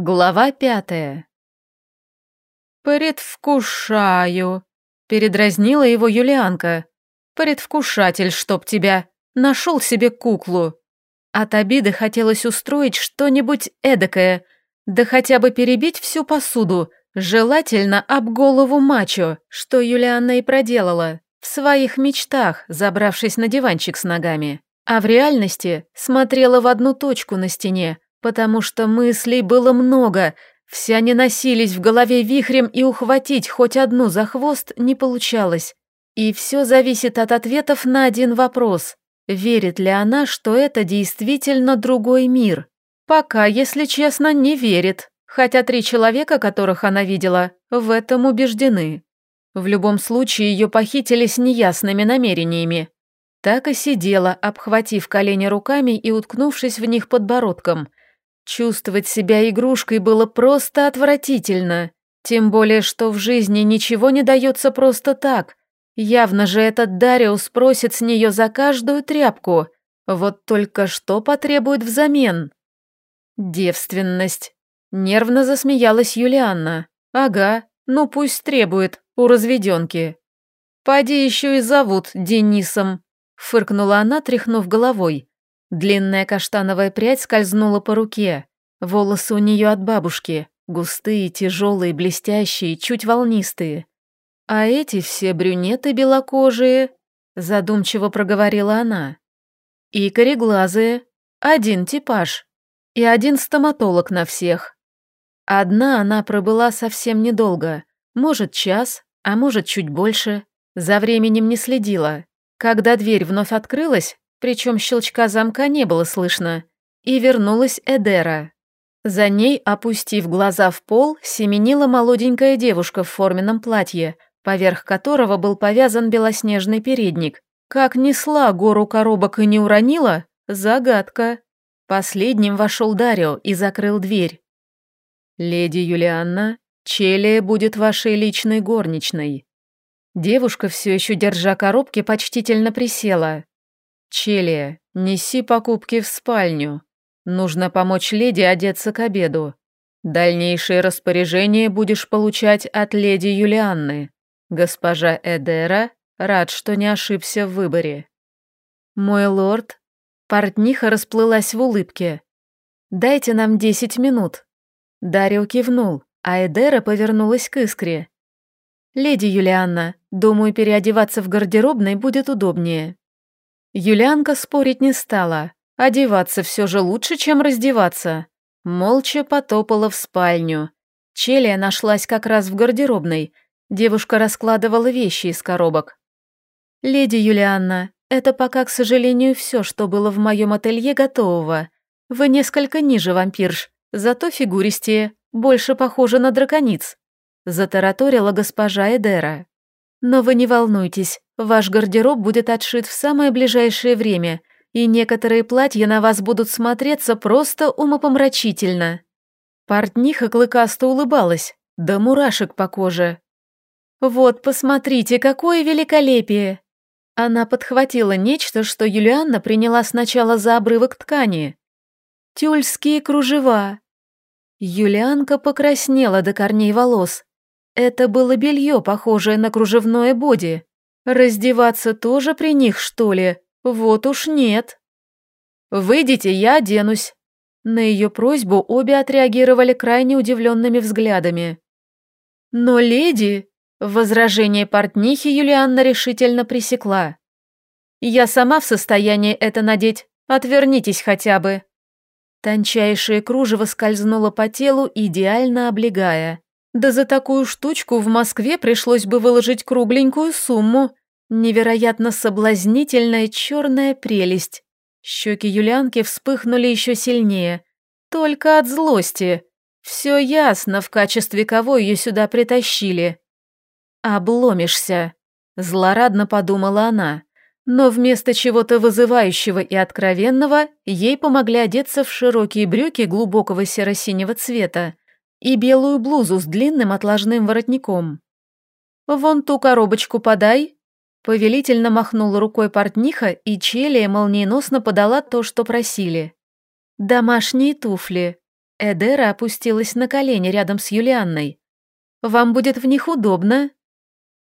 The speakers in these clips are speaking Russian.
Глава пятая. «Предвкушаю», — передразнила его Юлианка. «Предвкушатель, чтоб тебя! Нашел себе куклу!» От обиды хотелось устроить что-нибудь эдакое, да хотя бы перебить всю посуду, желательно об голову мачо, что Юлианна и проделала, в своих мечтах, забравшись на диванчик с ногами. А в реальности смотрела в одну точку на стене, потому что мыслей было много, все они носились в голове вихрем, и ухватить хоть одну за хвост не получалось. И все зависит от ответов на один вопрос. Верит ли она, что это действительно другой мир? Пока, если честно, не верит, хотя три человека, которых она видела, в этом убеждены. В любом случае, ее похитили с неясными намерениями. Так и сидела, обхватив колени руками и уткнувшись в них подбородком – Чувствовать себя игрушкой было просто отвратительно. Тем более, что в жизни ничего не дается просто так. Явно же этот Дариус просит с нее за каждую тряпку. Вот только что потребует взамен? Девственность. Нервно засмеялась Юлианна. Ага, ну пусть требует, у разведенки. Поди еще и зовут Денисом. Фыркнула она, тряхнув головой. Длинная каштановая прядь скользнула по руке. Волосы у нее от бабушки, густые, тяжелые, блестящие, чуть волнистые. А эти все брюнеты белокожие, задумчиво проговорила она. И кореглазые, один типаж, и один стоматолог на всех. Одна она пробыла совсем недолго, может час, а может чуть больше. За временем не следила. Когда дверь вновь открылась, причем щелчка замка не было слышно, и вернулась Эдера. За ней, опустив глаза в пол, семенила молоденькая девушка в форменном платье, поверх которого был повязан белоснежный передник. Как несла гору коробок и не уронила – загадка. Последним вошел Дарио и закрыл дверь. «Леди Юлианна, Челия будет вашей личной горничной». Девушка, все еще держа коробки, почтительно присела. «Челия, неси покупки в спальню. Нужно помочь леди одеться к обеду. Дальнейшие распоряжения будешь получать от леди Юлианны. Госпожа Эдера, рад, что не ошибся в выборе». «Мой лорд», портниха расплылась в улыбке. «Дайте нам десять минут». Дарио кивнул, а Эдера повернулась к Искре. «Леди Юлианна, думаю, переодеваться в гардеробной будет удобнее». Юлианка спорить не стала. Одеваться все же лучше, чем раздеваться. Молча потопала в спальню. Челия нашлась как раз в гардеробной. Девушка раскладывала вещи из коробок. «Леди Юлианна, это пока, к сожалению, все, что было в моем ателье готового. Вы несколько ниже вампирш, зато фигуристее, больше похожа на дракониц», затараторила госпожа Эдера. «Но вы не волнуйтесь, Ваш гардероб будет отшит в самое ближайшее время, и некоторые платья на вас будут смотреться просто умопомрачительно». Портниха клыкасто улыбалась, да мурашек по коже. «Вот, посмотрите, какое великолепие!» Она подхватила нечто, что Юлианна приняла сначала за обрывок ткани. «Тюльские кружева!» Юлианка покраснела до корней волос. Это было белье, похожее на кружевное боди. Раздеваться тоже при них, что ли? Вот уж нет. «Выйдите, я оденусь». На ее просьбу обе отреагировали крайне удивленными взглядами. «Но леди...» Возражение портнихи Юлианна решительно пресекла. «Я сама в состоянии это надеть. Отвернитесь хотя бы». Тончайшее кружево скользнуло по телу, идеально облегая. Да за такую штучку в Москве пришлось бы выложить кругленькую сумму. Невероятно соблазнительная черная прелесть. Щеки Юлианки вспыхнули еще сильнее. Только от злости. Все ясно, в качестве кого ее сюда притащили. «Обломишься», – злорадно подумала она. Но вместо чего-то вызывающего и откровенного ей помогли одеться в широкие брюки глубокого серо-синего цвета и белую блузу с длинным отложным воротником. «Вон ту коробочку подай», Повелительно махнул рукой портниха, и Челия молниеносно подала то, что просили. «Домашние туфли». Эдера опустилась на колени рядом с Юлианной. «Вам будет в них удобно?»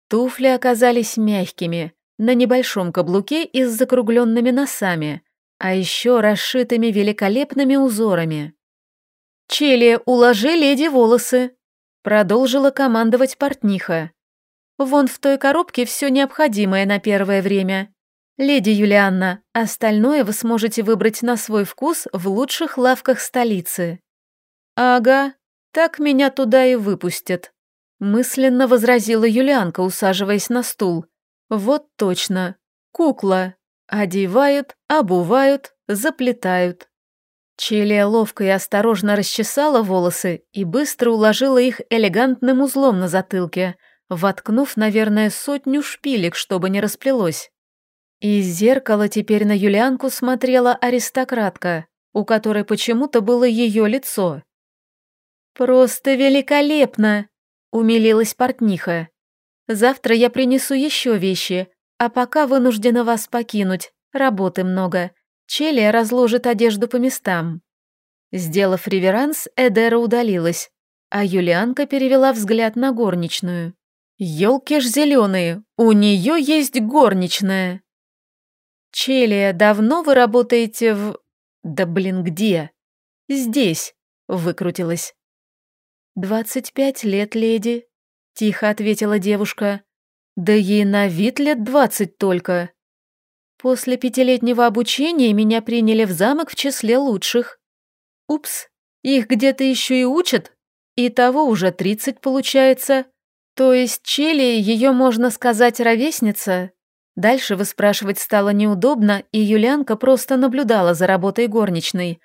Туфли оказались мягкими, на небольшом каблуке и с закругленными носами, а еще расшитыми великолепными узорами. «Челия, уложи леди волосы!» Продолжила командовать портниха. «Вон в той коробке все необходимое на первое время. Леди Юлианна, остальное вы сможете выбрать на свой вкус в лучших лавках столицы». «Ага, так меня туда и выпустят», — мысленно возразила Юлианка, усаживаясь на стул. «Вот точно. Кукла. Одевают, обувают, заплетают. Челия ловко и осторожно расчесала волосы и быстро уложила их элегантным узлом на затылке, воткнув, наверное, сотню шпилек, чтобы не расплелось. Из зеркала теперь на Юлианку смотрела аристократка, у которой почему-то было ее лицо. «Просто великолепно!» — умилилась портниха. «Завтра я принесу еще вещи, а пока вынуждена вас покинуть, работы много. Челия разложит одежду по местам. Сделав реверанс, Эдера удалилась, а Юлианка перевела взгляд на горничную. «Елки ж зеленые, у нее есть горничная!» «Челия, давно вы работаете в...» «Да блин, где?» «Здесь», — выкрутилась. «Двадцать пять лет, леди», — тихо ответила девушка. «Да ей на вид лет двадцать только». После пятилетнего обучения меня приняли в замок в числе лучших. Упс, их где-то еще и учат? И того уже тридцать получается. То есть Чели, ее, можно сказать, ровесница? Дальше выспрашивать стало неудобно, и Юлианка просто наблюдала за работой горничной.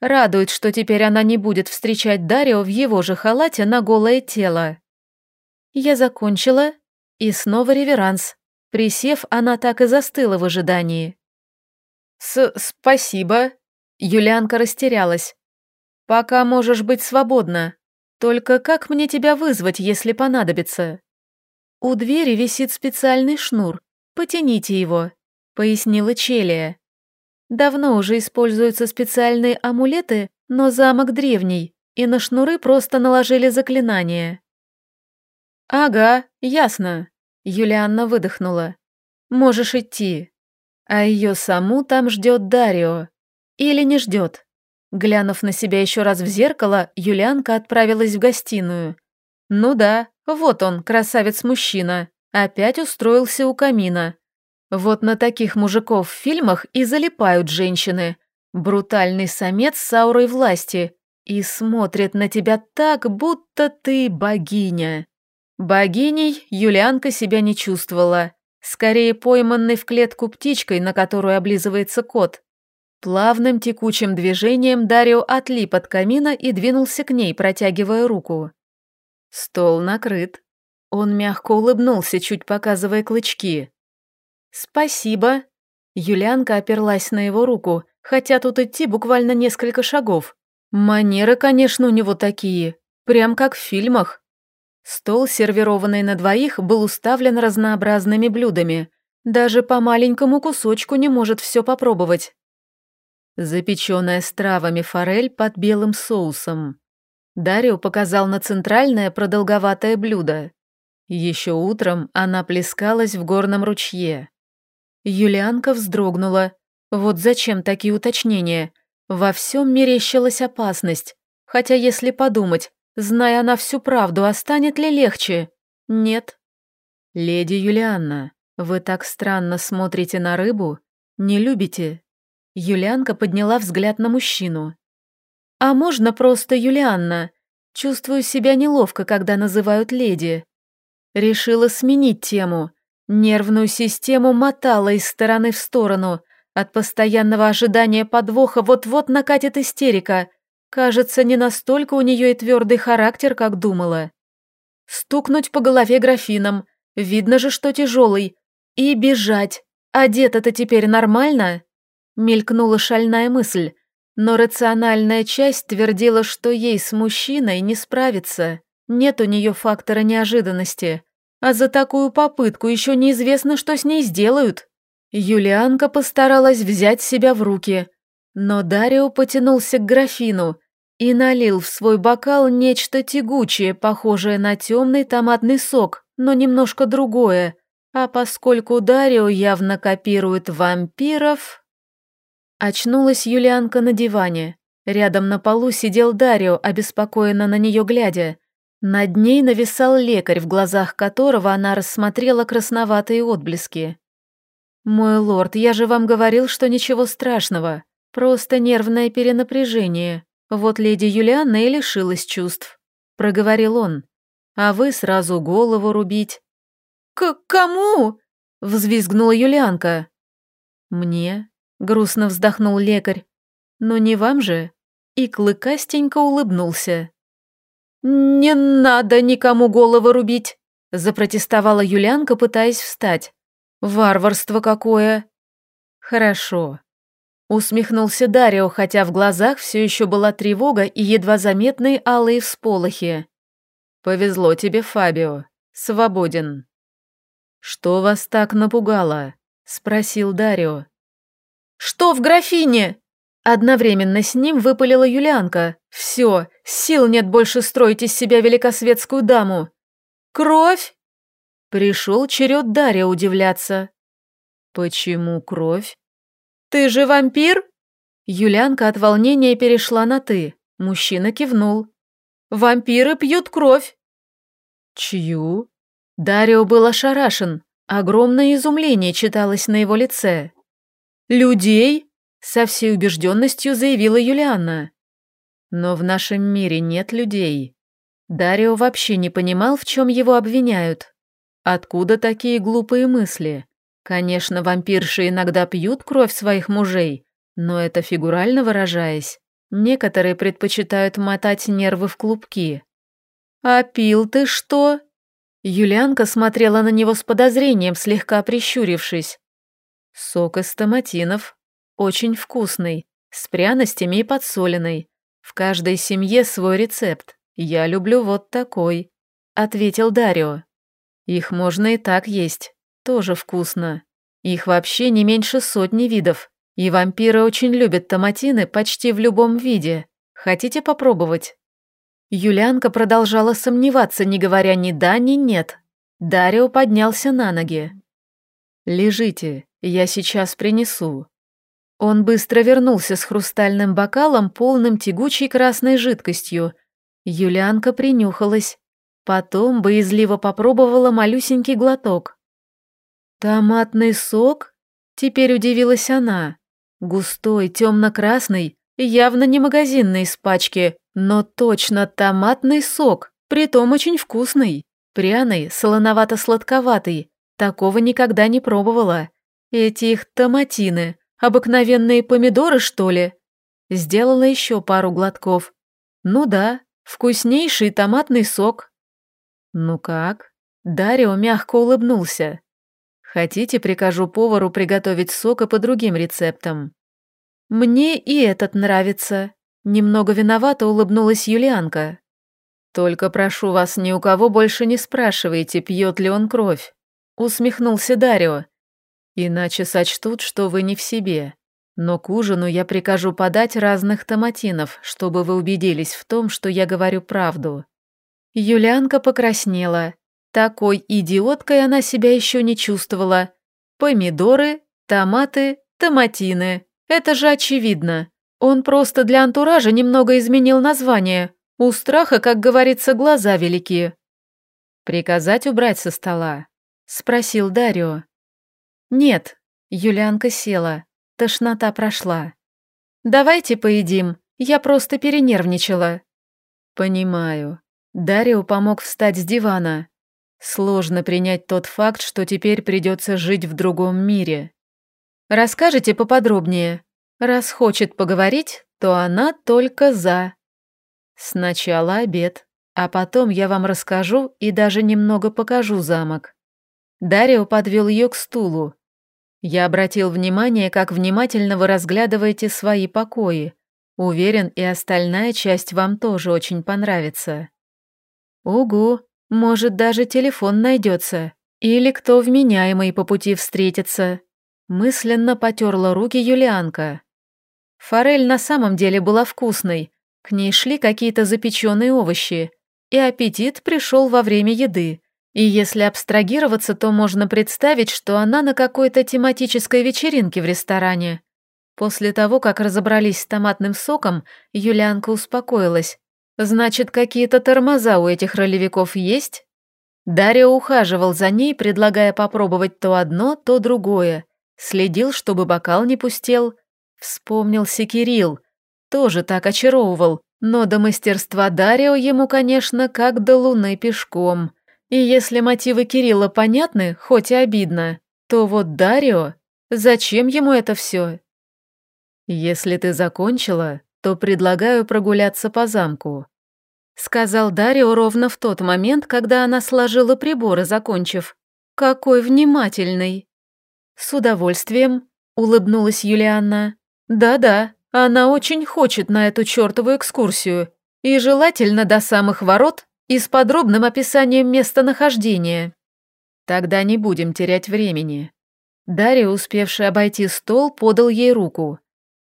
Радует, что теперь она не будет встречать Дарио в его же халате на голое тело. Я закончила, и снова реверанс. Присев, она так и застыла в ожидании. «С «Спасибо», — Юлианка растерялась. «Пока можешь быть свободна. Только как мне тебя вызвать, если понадобится?» «У двери висит специальный шнур. Потяните его», — пояснила Челия. «Давно уже используются специальные амулеты, но замок древний, и на шнуры просто наложили заклинание». «Ага, ясно», Юлианна выдохнула. «Можешь идти». А ее саму там ждет Дарио. Или не ждет. Глянув на себя еще раз в зеркало, Юлианка отправилась в гостиную. Ну да, вот он, красавец-мужчина, опять устроился у камина. Вот на таких мужиков в фильмах и залипают женщины. Брутальный самец с аурой власти. И смотрит на тебя так, будто ты богиня. Богиней Юлианка себя не чувствовала, скорее пойманной в клетку птичкой, на которую облизывается кот. Плавным текучим движением Дарио отлип от камина и двинулся к ней, протягивая руку. Стол накрыт. Он мягко улыбнулся, чуть показывая клычки. «Спасибо». Юлианка оперлась на его руку, хотя тут идти буквально несколько шагов. Манеры, конечно, у него такие, прям как в фильмах. Стол, сервированный на двоих, был уставлен разнообразными блюдами. Даже по маленькому кусочку не может все попробовать. Запеченная с травами форель под белым соусом. Дарио показал на центральное продолговатое блюдо. Еще утром она плескалась в горном ручье. Юлианка вздрогнула. Вот зачем такие уточнения? Во всем мерещилась опасность. Хотя, если подумать, Зная она всю правду, а станет ли легче? Нет. Леди Юлианна, вы так странно смотрите на рыбу? Не любите? Юлианка подняла взгляд на мужчину. А можно просто Юлианна? Чувствую себя неловко, когда называют леди. Решила сменить тему. Нервную систему мотала из стороны в сторону. От постоянного ожидания подвоха вот-вот накатит истерика. Кажется, не настолько у нее и твердый характер, как думала. Стукнуть по голове графином, видно же, что тяжелый, и бежать. Одет-то теперь нормально? Мелькнула шальная мысль, но рациональная часть твердила, что ей с мужчиной не справиться. Нет у нее фактора неожиданности. А за такую попытку еще неизвестно, что с ней сделают. Юлианка постаралась взять себя в руки, но Дарио потянулся к графину, и налил в свой бокал нечто тягучее, похожее на темный томатный сок, но немножко другое. А поскольку Дарио явно копирует вампиров... Очнулась Юлианка на диване. Рядом на полу сидел Дарио, обеспокоенно на нее глядя. Над ней нависал лекарь, в глазах которого она рассмотрела красноватые отблески. «Мой лорд, я же вам говорил, что ничего страшного. Просто нервное перенапряжение. Вот леди Юлианна и лишилась чувств», — проговорил он. «А вы сразу голову рубить». «К кому?» — взвизгнула Юлианка. «Мне», — грустно вздохнул лекарь. «Но не вам же?» И клыкастенько улыбнулся. «Не надо никому голову рубить», — запротестовала Юлианка, пытаясь встать. Варварство какое!» «Хорошо», — усмехнулся Дарио, хотя в глазах все еще была тревога и едва заметные алые всполохи. «Повезло тебе, Фабио. Свободен». «Что вас так напугало?» — спросил Дарио. «Что в графине?» Одновременно с ним выпалила Юлианка. «Все, сил нет больше строить из себя великосветскую даму». «Кровь?» Пришел черед Дарья удивляться. «Почему кровь?» «Ты же вампир?» Юлянка от волнения перешла на «ты». Мужчина кивнул. «Вампиры пьют кровь». «Чью?» Дарио был ошарашен. Огромное изумление читалось на его лице. «Людей?» — со всей убежденностью заявила Юлианна. «Но в нашем мире нет людей». Дарио вообще не понимал, в чем его обвиняют. Откуда такие глупые мысли? Конечно, вампирши иногда пьют кровь своих мужей, но это фигурально выражаясь. Некоторые предпочитают мотать нервы в клубки. «А пил ты что?» Юлианка смотрела на него с подозрением, слегка прищурившись. «Сок из томатинов. Очень вкусный, с пряностями и подсоленный. В каждой семье свой рецепт. Я люблю вот такой», — ответил Дарио. Их можно и так есть, тоже вкусно. Их вообще не меньше сотни видов, и вампиры очень любят томатины почти в любом виде. Хотите попробовать?» Юлянка продолжала сомневаться, не говоря ни да, ни нет. Дарио поднялся на ноги. «Лежите, я сейчас принесу». Он быстро вернулся с хрустальным бокалом, полным тягучей красной жидкостью. Юлянка принюхалась. Потом боязливо попробовала малюсенький глоток. «Томатный сок?» Теперь удивилась она. Густой, темно-красный, явно не магазинный из но точно томатный сок, притом очень вкусный. Пряный, солоновато-сладковатый. Такого никогда не пробовала. Эти их томатины, обыкновенные помидоры, что ли? Сделала еще пару глотков. Ну да, вкуснейший томатный сок. «Ну как?» Дарио мягко улыбнулся. «Хотите, прикажу повару приготовить сока по другим рецептам?» «Мне и этот нравится», — немного виновато улыбнулась Юлианка. «Только прошу вас, ни у кого больше не спрашивайте, пьет ли он кровь», — усмехнулся Дарио. «Иначе сочтут, что вы не в себе. Но к ужину я прикажу подать разных томатинов, чтобы вы убедились в том, что я говорю правду». Юлианка покраснела. Такой идиоткой она себя еще не чувствовала. Помидоры, томаты, томатины. Это же очевидно. Он просто для антуража немного изменил название. У страха, как говорится, глаза велики. «Приказать убрать со стола?» — спросил Дарио. «Нет», — Юлианка села. Тошнота прошла. «Давайте поедим, я просто перенервничала». «Понимаю», Дарио помог встать с дивана. Сложно принять тот факт, что теперь придется жить в другом мире. Расскажите поподробнее. Раз хочет поговорить, то она только за. Сначала обед, а потом я вам расскажу и даже немного покажу замок. Дарио подвел ее к стулу. Я обратил внимание, как внимательно вы разглядываете свои покои. Уверен, и остальная часть вам тоже очень понравится. Угу, может, даже телефон найдется. Или кто вменяемый по пути встретится. Мысленно потерла руки Юлианка. Форель на самом деле была вкусной. К ней шли какие-то запеченные овощи, и аппетит пришел во время еды. И если абстрагироваться, то можно представить, что она на какой-то тематической вечеринке в ресторане. После того, как разобрались с томатным соком, Юлианка успокоилась. Значит, какие-то тормоза у этих ролевиков есть? Дарья ухаживал за ней, предлагая попробовать то одно, то другое. Следил, чтобы бокал не пустел. Вспомнился Кирилл. Тоже так очаровывал, но до мастерства Дарио ему, конечно, как до луны пешком. И если мотивы Кирилла понятны, хоть и обидно, то вот Дарио... Зачем ему это все? «Если ты закончила, то предлагаю прогуляться по замку», сказал Дарио ровно в тот момент, когда она сложила приборы, закончив. «Какой внимательный!» «С удовольствием», — улыбнулась Юлианна. «Да-да, она очень хочет на эту чертову экскурсию, и желательно до самых ворот и с подробным описанием местонахождения. Тогда не будем терять времени». Дарья, успевший обойти стол, подал ей руку.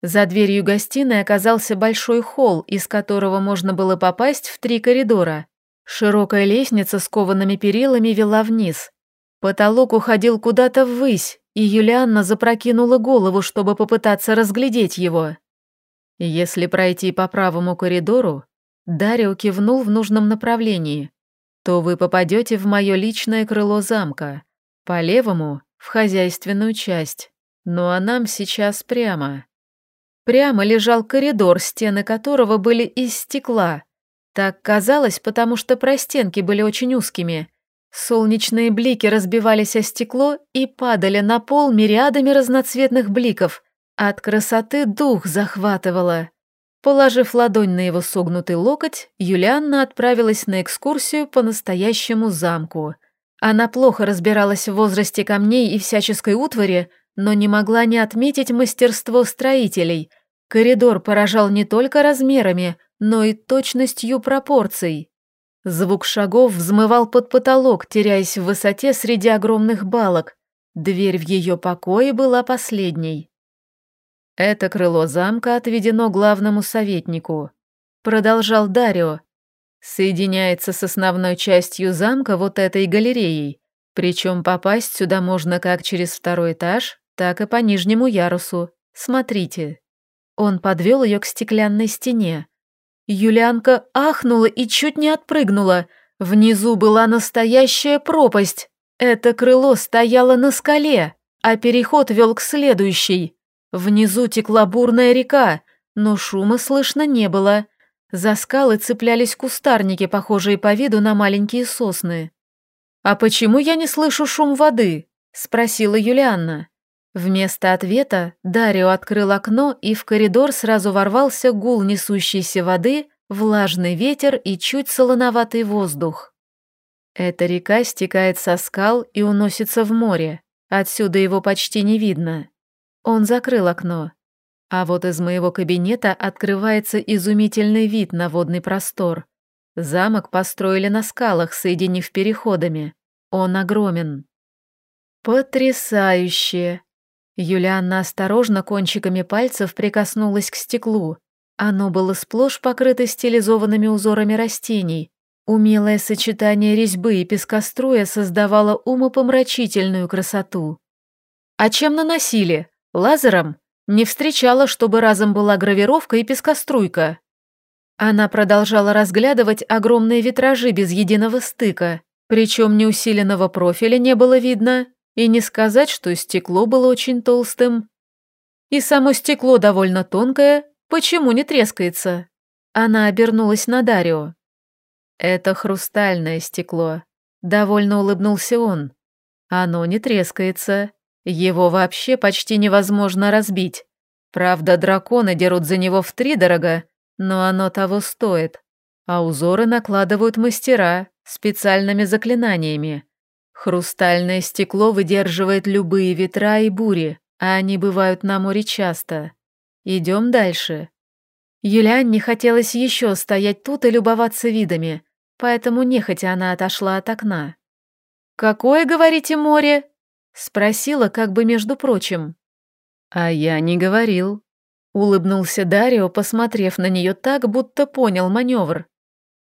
За дверью гостиной оказался большой холл, из которого можно было попасть в три коридора. Широкая лестница с коваными перилами вела вниз. Потолок уходил куда-то ввысь, и Юлианна запрокинула голову, чтобы попытаться разглядеть его. Если пройти по правому коридору, Дарио кивнул в нужном направлении, то вы попадете в мое личное крыло замка, по левому — в хозяйственную часть, ну а нам сейчас прямо. Прямо лежал коридор, стены которого были из стекла. Так казалось, потому что простенки были очень узкими. Солнечные блики разбивались о стекло и падали на пол мириадами разноцветных бликов. От красоты дух захватывало. Положив ладонь на его согнутый локоть, Юлианна отправилась на экскурсию по настоящему замку. Она плохо разбиралась в возрасте камней и всяческой утвари, но не могла не отметить мастерство строителей. Коридор поражал не только размерами, но и точностью пропорций. Звук шагов взмывал под потолок, теряясь в высоте среди огромных балок. Дверь в ее покое была последней. Это крыло замка отведено главному советнику. Продолжал Дарио. Соединяется с основной частью замка вот этой галереей. Причем попасть сюда можно как через второй этаж, так и по нижнему ярусу. Смотрите. Он подвел ее к стеклянной стене. Юлианка ахнула и чуть не отпрыгнула. Внизу была настоящая пропасть. Это крыло стояло на скале, а переход вел к следующей. Внизу текла бурная река, но шума слышно не было. За скалы цеплялись кустарники, похожие по виду на маленькие сосны. «А почему я не слышу шум воды?» – спросила Юлианна. Вместо ответа Дарио открыл окно, и в коридор сразу ворвался гул несущейся воды, влажный ветер и чуть солоноватый воздух. Эта река стекает со скал и уносится в море. Отсюда его почти не видно. Он закрыл окно. А вот из моего кабинета открывается изумительный вид на водный простор. Замок построили на скалах, соединив переходами. Он огромен. Потрясающе! Юлианна осторожно кончиками пальцев прикоснулась к стеклу. Оно было сплошь покрыто стилизованными узорами растений. Умелое сочетание резьбы и пескоструя создавало умопомрачительную красоту. А чем наносили? Лазером? Не встречала, чтобы разом была гравировка и пескоструйка. Она продолжала разглядывать огромные витражи без единого стыка, причем неусиленного профиля не было видно, и не сказать, что стекло было очень толстым. И само стекло довольно тонкое, почему не трескается? Она обернулась на Дарио. Это хрустальное стекло. Довольно улыбнулся он. Оно не трескается. Его вообще почти невозможно разбить. Правда, драконы дерут за него втридорога, но оно того стоит. А узоры накладывают мастера специальными заклинаниями. Хрустальное стекло выдерживает любые ветра и бури, а они бывают на море часто. Идем дальше. Юлианне хотелось еще стоять тут и любоваться видами, поэтому нехотя она отошла от окна. «Какое, говорите, море?» — спросила как бы между прочим. «А я не говорил», — Улыбнулся Дарио, посмотрев на нее так, будто понял маневр.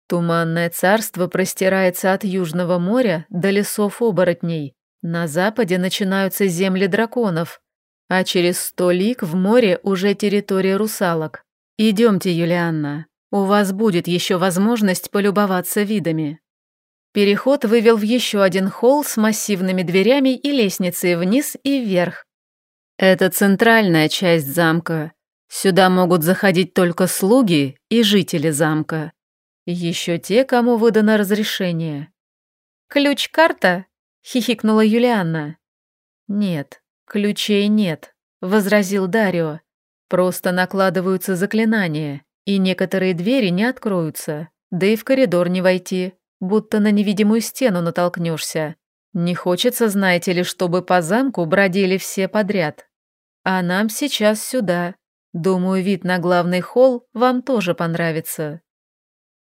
Туманное царство простирается от Южного моря до лесов оборотней. На западе начинаются земли драконов, а через сто лиг в море уже территория русалок. Идемте, Юлианна, у вас будет еще возможность полюбоваться видами. Переход вывел в еще один холл с массивными дверями и лестницей вниз и вверх. Это центральная часть замка. Сюда могут заходить только слуги и жители замка. Еще те, кому выдано разрешение. «Ключ-карта?» — хихикнула Юлианна. «Нет, ключей нет», — возразил Дарио. «Просто накладываются заклинания, и некоторые двери не откроются, да и в коридор не войти, будто на невидимую стену натолкнешься. Не хочется, знаете ли, чтобы по замку бродили все подряд. А нам сейчас сюда. Думаю, вид на главный холл вам тоже понравится».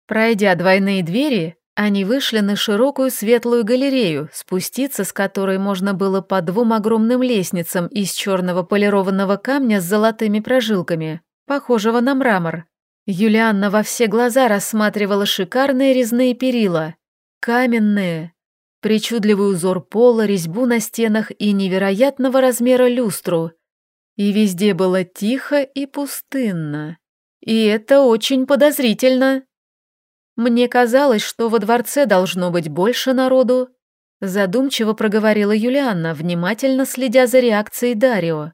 Пройдя двойные двери, они вышли на широкую светлую галерею, спуститься с которой можно было по двум огромным лестницам из черного полированного камня с золотыми прожилками, похожего на мрамор. Юлианна во все глаза рассматривала шикарные резные перила, каменные, причудливый узор пола, резьбу на стенах и невероятного размера люстру. И везде было тихо и пустынно. И это очень подозрительно. Мне казалось, что во дворце должно быть больше народу. Задумчиво проговорила Юлианна, внимательно следя за реакцией Дарио.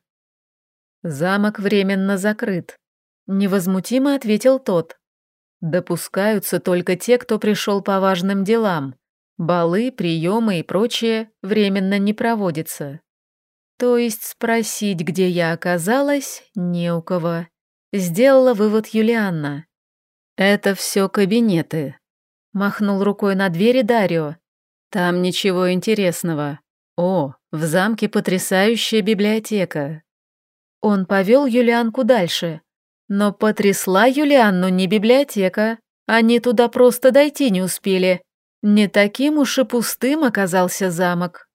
Замок временно закрыт. Невозмутимо ответил тот. Допускаются только те, кто пришел по важным делам. Балы, приемы и прочее временно не проводятся. То есть спросить, где я оказалась, не у кого. Сделала вывод Юлианна. «Это все кабинеты», — махнул рукой на двери Дарио. «Там ничего интересного. О, в замке потрясающая библиотека». Он повел Юлианку дальше, но потрясла Юлианну не библиотека. Они туда просто дойти не успели. Не таким уж и пустым оказался замок.